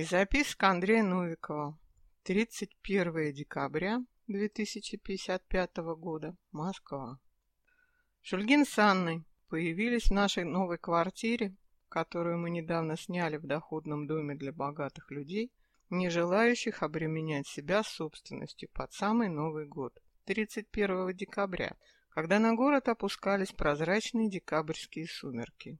И записка Андрея Новикова. 31 декабря 2055 года. Москва. Шульгин с Анной появились в нашей новой квартире, которую мы недавно сняли в доходном доме для богатых людей, не желающих обременять себя собственностью под самый Новый год, 31 декабря, когда на город опускались прозрачные декабрьские сумерки.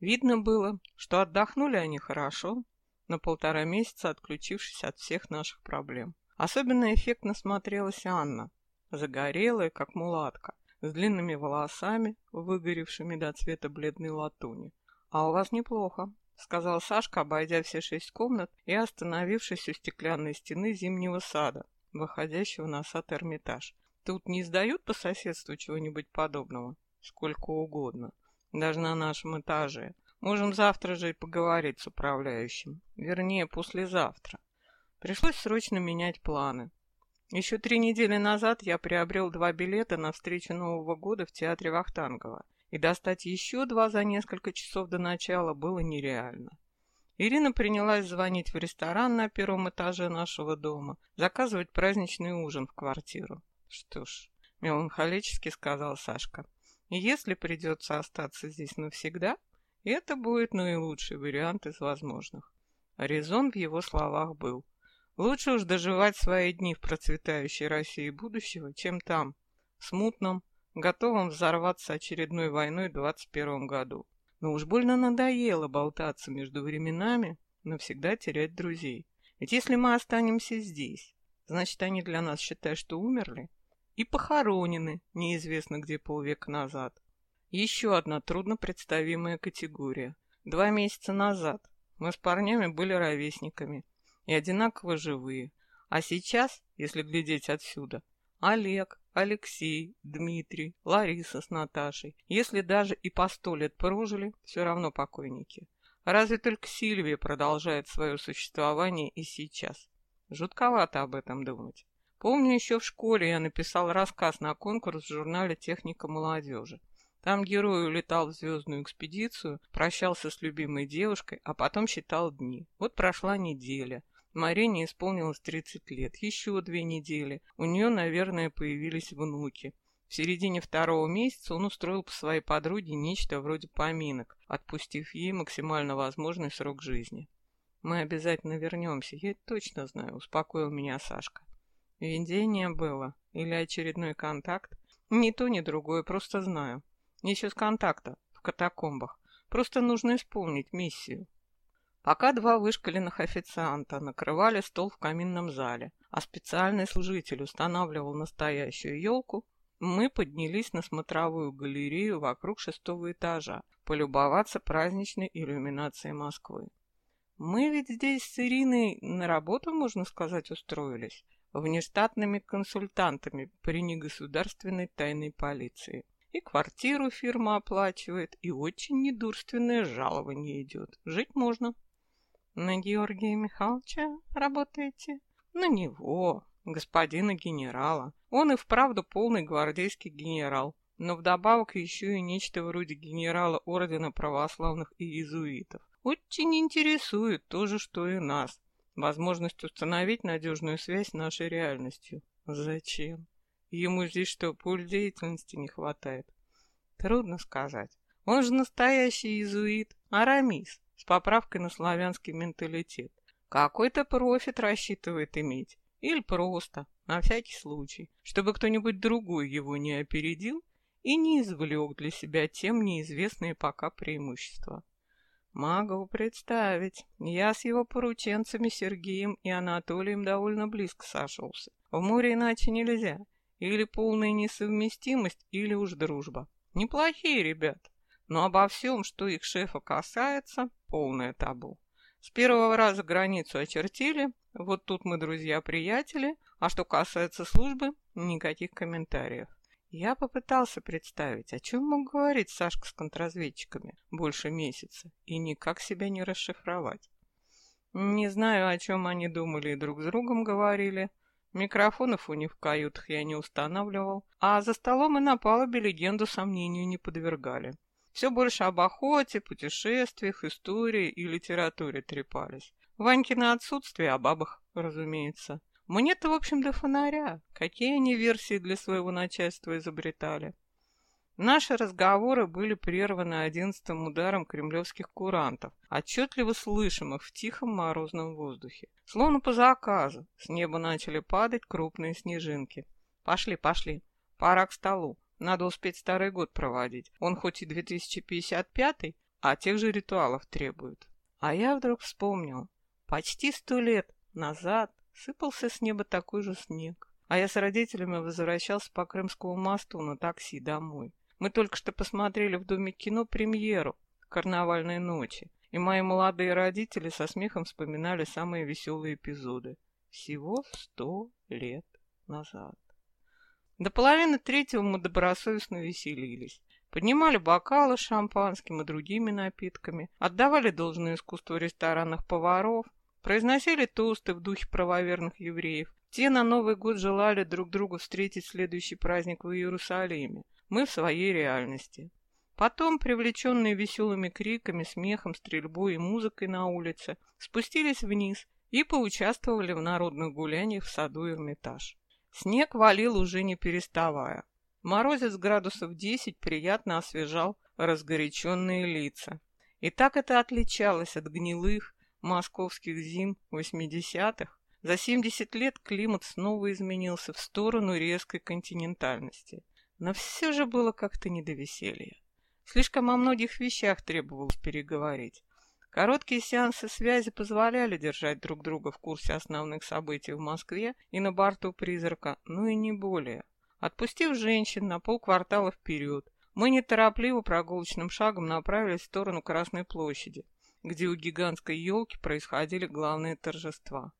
Видно было, что отдохнули они хорошо, на полтора месяца отключившись от всех наших проблем. Особенно эффектно смотрелась Анна, загорелая, как мулатка, с длинными волосами, выгоревшими до цвета бледной латуни. «А у вас неплохо», — сказал Сашка, обойдя все шесть комнат и остановившись у стеклянной стены зимнего сада, выходящего на сад Эрмитаж. «Тут не сдают по соседству чего-нибудь подобного?» «Сколько угодно. Даже на нашем этаже. Можем завтра же и поговорить с управляющим. Вернее, послезавтра. Пришлось срочно менять планы. Еще три недели назад я приобрел два билета на встречу Нового года в театре Вахтангова, и достать еще два за несколько часов до начала было нереально. Ирина принялась звонить в ресторан на первом этаже нашего дома, заказывать праздничный ужин в квартиру. Что ж, меланхолически сказал Сашка, если придется остаться здесь навсегда, это будет наилучший вариант из возможных. Резон в его словах был. Лучше уж доживать свои дни в процветающей России будущего, чем там, в смутном, готовом взорваться очередной войной в 21 году. Но уж больно надоело болтаться между временами, навсегда терять друзей. Ведь если мы останемся здесь, значит, они для нас считают, что умерли и похоронены неизвестно где полвека назад. Еще одна труднопредставимая категория. Два месяца назад мы с парнями были ровесниками и одинаково живые. А сейчас, если глядеть отсюда, Олег, Алексей, Дмитрий, Лариса с Наташей, если даже и по сто лет прожили, все равно покойники. Разве только Сильвия продолжает свое существование и сейчас. Жутковато об этом думать. Помню, еще в школе я написал рассказ на конкурс в журнале «Техника молодежи». Там герой улетал в звездную экспедицию, прощался с любимой девушкой, а потом считал дни. Вот прошла неделя. Марине исполнилось 30 лет. Еще две недели. У нее, наверное, появились внуки. В середине второго месяца он устроил по своей подруге нечто вроде поминок, отпустив ей максимально возможный срок жизни. «Мы обязательно вернемся, я точно знаю», — успокоил меня Сашка. «Видение было? Или очередной контакт?» «Ни то, ни другое, просто знаю. Еще с контакта, в катакомбах. Просто нужно исполнить миссию. Пока два вышкаленных официанта накрывали стол в каминном зале, а специальный служитель устанавливал настоящую елку, мы поднялись на смотровую галерею вокруг шестого этажа, полюбоваться праздничной иллюминацией Москвы. Мы ведь здесь с Ириной на работу, можно сказать, устроились, внештатными консультантами при негосударственной тайной полиции. И квартиру фирма оплачивает, и очень недурственное жалование идет. Жить можно. На Георгия Михайловича работаете? На него, господина генерала. Он и вправду полный гвардейский генерал, но вдобавок еще и нечто вроде генерала Ордена Православных и Иезуитов. Очень интересует то же, что и нас. Возможность установить надежную связь с нашей реальностью. Зачем? Ему здесь что, пуль деятельности не хватает? Трудно сказать. Он же настоящий иезуит, арамис, с поправкой на славянский менталитет. Какой-то профит рассчитывает иметь. Или просто, на всякий случай, чтобы кто-нибудь другой его не опередил и не извлек для себя тем неизвестные пока преимущества. Могу представить. Я с его порученцами Сергеем и Анатолием довольно близко сошелся. В море иначе нельзя. Или полная несовместимость, или уж дружба. Неплохие ребята, но обо всем, что их шефа касается, полное табу. С первого раза границу очертили, вот тут мы друзья-приятели, а что касается службы, никаких комментариев. Я попытался представить, о чем мог говорить Сашка с контрразведчиками больше месяца, и никак себя не расшифровать. Не знаю, о чем они думали и друг с другом говорили, Микрофонов у них в каютах я не устанавливал, а за столом и на палубе легенду сомнению не подвергали. Все больше об охоте, путешествиях, истории и литературе трепались. Ванькино отсутствие о бабах, разумеется. Мне-то, в общем, до фонаря. Какие они версии для своего начальства изобретали? Наши разговоры были прерваны одиннадцатым ударом кремлевских курантов, отчетливо слышимых в тихом морозном воздухе. Словно по заказу, с неба начали падать крупные снежинки. «Пошли, пошли, пора к столу. Надо успеть Старый год проводить. Он хоть и 2055, а тех же ритуалов требует». А я вдруг вспомнил. Почти сто лет назад сыпался с неба такой же снег. А я с родителями возвращался по Крымскому мосту на такси домой. Мы только что посмотрели в Доме кино премьеру «Карнавальной ночи», и мои молодые родители со смехом вспоминали самые веселые эпизоды. Всего сто лет назад. До половины третьего мы добросовестно веселились. Поднимали бокалы с шампанским и другими напитками, отдавали должное искусству ресторанных поваров, произносили тосты в духе правоверных евреев. Те на Новый год желали друг другу встретить следующий праздник в Иерусалиме мы в своей реальности. Потом, привлеченные веселыми криками, смехом, стрельбой и музыкой на улице, спустились вниз и поучаствовали в народных гуляниях в саду Эрмитаж. Снег валил уже не переставая. Морозец градусов 10 приятно освежал разгоряченные лица. И так это отличалось от гнилых московских зим 80-х. За 70 лет климат снова изменился в сторону резкой континентальности – но все же было как-то не до веселья. Слишком о многих вещах требовалось переговорить. Короткие сеансы связи позволяли держать друг друга в курсе основных событий в Москве и на борту «Призрака», ну и не более. Отпустив женщин на полквартала вперед, мы неторопливо прогулочным шагом направились в сторону Красной площади, где у гигантской елки происходили главные торжества.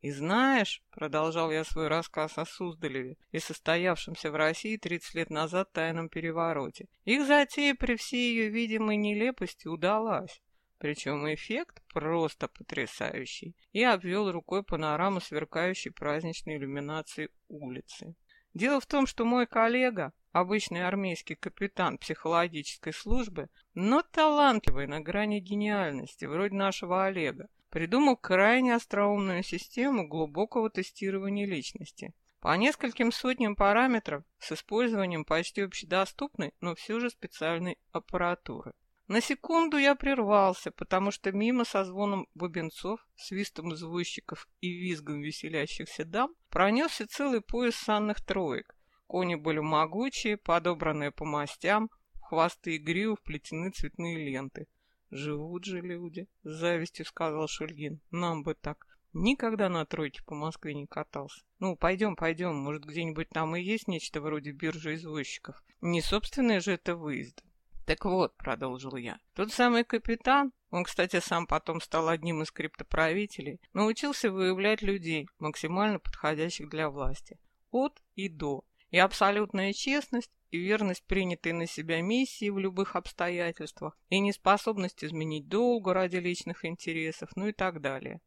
И знаешь, продолжал я свой рассказ о Суздалеве и состоявшемся в России 30 лет назад тайном перевороте, их затея при всей ее видимой нелепости удалась. Причем эффект просто потрясающий. И обвел рукой панораму сверкающей праздничной иллюминации улицы. Дело в том, что мой коллега, обычный армейский капитан психологической службы, но талантливый на грани гениальности, вроде нашего Олега, придумал крайне остроумную систему глубокого тестирования личности. По нескольким сотням параметров с использованием почти общедоступной, но все же специальной аппаратуры. На секунду я прервался, потому что мимо со звоном бубенцов, свистом извозчиков и визгом веселящихся дам пронесся целый пояс санных троек. Кони были могучие, подобранные по мастям, в хвосты и гриву вплетены цветные ленты. «Живут же люди», — с завистью сказал Шульгин. «Нам бы так. Никогда на тройке по Москве не катался. Ну, пойдем, пойдем, может, где-нибудь там и есть нечто вроде биржи извозчиков. Не собственные же это выезды». «Так вот», — продолжил я, — «тот самый капитан, он, кстати, сам потом стал одним из криптоправителей, научился выявлять людей, максимально подходящих для власти. От и до. И абсолютная честность, и верность принятой на себя миссии в любых обстоятельствах, и неспособность изменить долгу ради личных интересов, ну и так далее.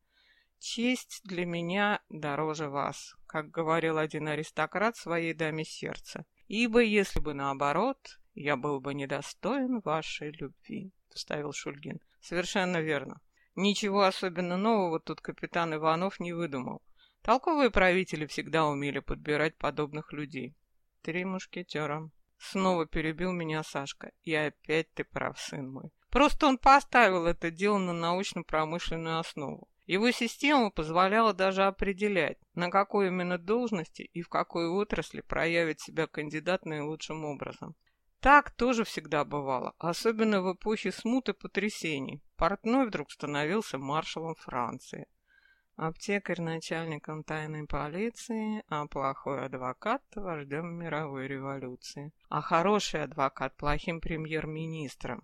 Честь для меня дороже вас, как говорил один аристократ своей даме сердца, ибо если бы наоборот, я был бы недостоин вашей любви, вставил Шульгин. Совершенно верно. Ничего особенно нового тут капитан Иванов не выдумал. Толковые правители всегда умели подбирать подобных людей. Три мушкетера. Снова перебил меня Сашка. И опять ты прав, сын мой. Просто он поставил это дело на научно-промышленную основу. Его система позволяла даже определять, на какой именно должности и в какой отрасли проявит себя кандидат наилучшим образом. Так тоже всегда бывало, особенно в эпохе смут и потрясений. Портной вдруг становился маршалом Франции аптекарь начальником тайной полиции, а плохой адвокат вождем мировой революции, а хороший адвокат плохим премьер-министром,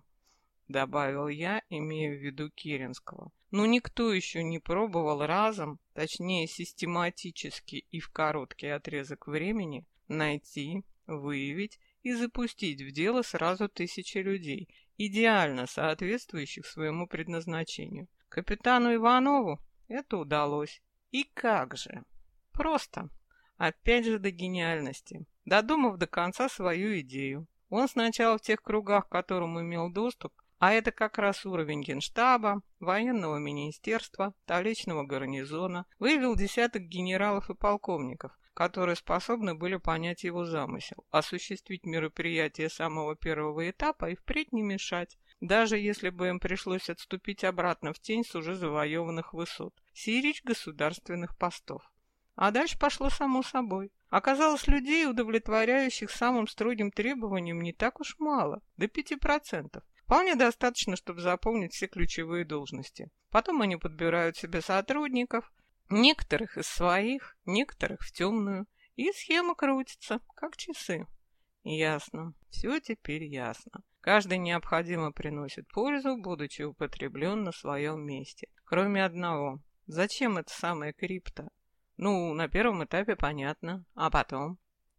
добавил я, имея в виду Киринского. Но никто еще не пробовал разом, точнее систематически и в короткий отрезок времени, найти, выявить и запустить в дело сразу тысячи людей, идеально соответствующих своему предназначению. Капитану Иванову это удалось. И как же? Просто. Опять же до гениальности. Додумав до конца свою идею. Он сначала в тех кругах, к которым имел доступ, А это как раз уровень генштаба, военного министерства, столичного гарнизона, вывел десяток генералов и полковников, которые способны были понять его замысел, осуществить мероприятие самого первого этапа и впредь не мешать, даже если бы им пришлось отступить обратно в тень с уже завоеванных высот, сирич государственных постов. А дальше пошло само собой. Оказалось, людей, удовлетворяющих самым строгим требованиям, не так уж мало, до пяти процентов. Вполне достаточно, чтобы заполнить все ключевые должности. Потом они подбирают себе сотрудников, некоторых из своих, некоторых в темную, и схема крутится, как часы. Ясно. Все теперь ясно. Каждый необходимо приносит пользу, будучи употреблен на своем месте. Кроме одного. Зачем это самая крипта? Ну, на первом этапе понятно. А потом?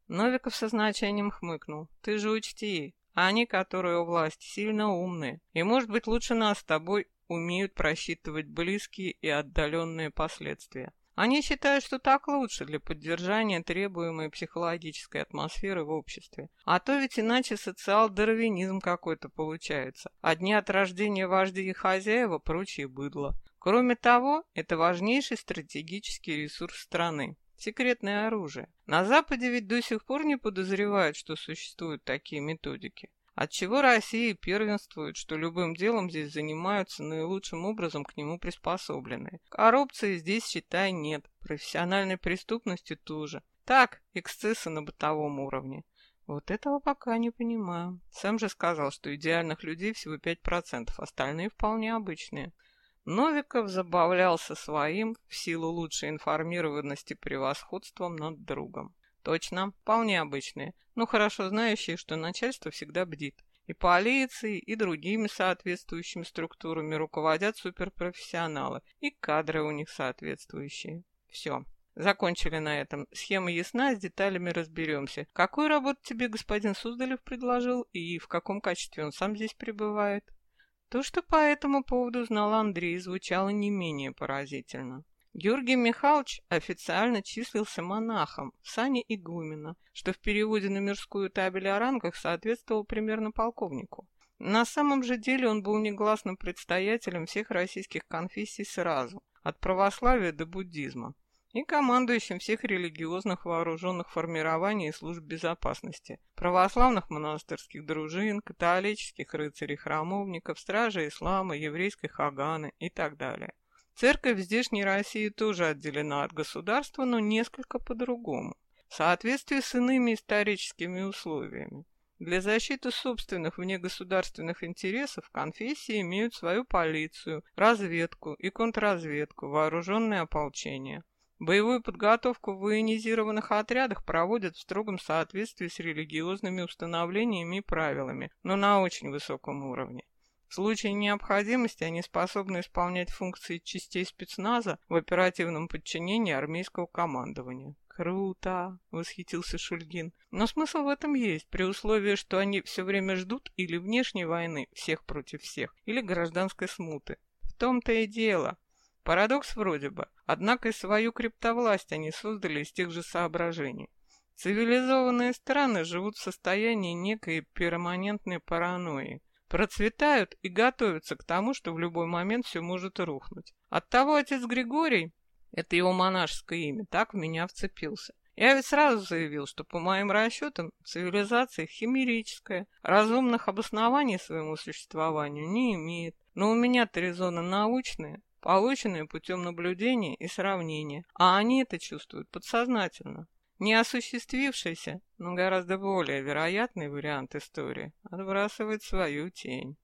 Новиков со значением хмыкнул. Ты же учти, они, которые у власти, сильно умные. И, может быть, лучше нас с тобой умеют просчитывать близкие и отдаленные последствия. Они считают, что так лучше для поддержания требуемой психологической атмосферы в обществе. А то ведь иначе социал-дарвинизм какой-то получается. Одни от рождения вожди и хозяева, прочие быдло. Кроме того, это важнейший стратегический ресурс страны. Секретное оружие. На Западе ведь до сих пор не подозревают, что существуют такие методики. Отчего Россия первенствует, что любым делом здесь занимаются наилучшим образом к нему приспособленные. Коррупции здесь, считай, нет. Профессиональной преступности тоже. Так, эксцессы на бытовом уровне. Вот этого пока не понимаю. Сам же сказал, что идеальных людей всего 5%, остальные вполне обычные. Новиков забавлялся своим, в силу лучшей информированности, превосходством над другом. Точно, вполне обычные, но хорошо знающие, что начальство всегда бдит. И полицией, и другими соответствующими структурами руководят суперпрофессионалы, и кадры у них соответствующие. Все. Закончили на этом. Схема ясна, с деталями разберемся. Какую работу тебе господин Суздалев предложил и в каком качестве он сам здесь пребывает? То, что по этому поводу знал Андрей, звучало не менее поразительно. Георгий Михайлович официально числился монахом в сане игумена, что в переводе на мирскую табель о рангах соответствовало примерно полковнику. На самом же деле он был негласным предстоятелем всех российских конфессий сразу, от православия до буддизма, и командующим всех религиозных вооруженных формирований и служб безопасности, православных монастырских дружин, католических рыцарей-храмовников, стражей ислама, еврейской хаганы и так далее. Церковь в здешней России тоже отделена от государства, но несколько по-другому, в соответствии с иными историческими условиями. Для защиты собственных внегосударственных интересов конфессии имеют свою полицию, разведку и контрразведку, вооруженное ополчение. Боевую подготовку в военизированных отрядах проводят в строгом соответствии с религиозными установлениями и правилами, но на очень высоком уровне. В случае необходимости они способны исполнять функции частей спецназа в оперативном подчинении армейского командования. «Круто!» — восхитился Шульгин. «Но смысл в этом есть, при условии, что они все время ждут или внешней войны, всех против всех, или гражданской смуты. В том-то и дело. Парадокс вроде бы, однако и свою криптовласть они создали из тех же соображений. Цивилизованные страны живут в состоянии некой перманентной паранойи, процветают и готовятся к тому, что в любой момент все может рухнуть. Оттого отец Григорий, это его монашеское имя, так в меня вцепился. Я ведь сразу заявил, что по моим расчетам цивилизация химерическая, разумных обоснований своему существованию не имеет. Но у меня-то резоны научные, полученные путем наблюдения и сравнения, а они это чувствуют подсознательно. Не осуществившийся, но гораздо более вероятный вариант истории отбрасывает свою тень.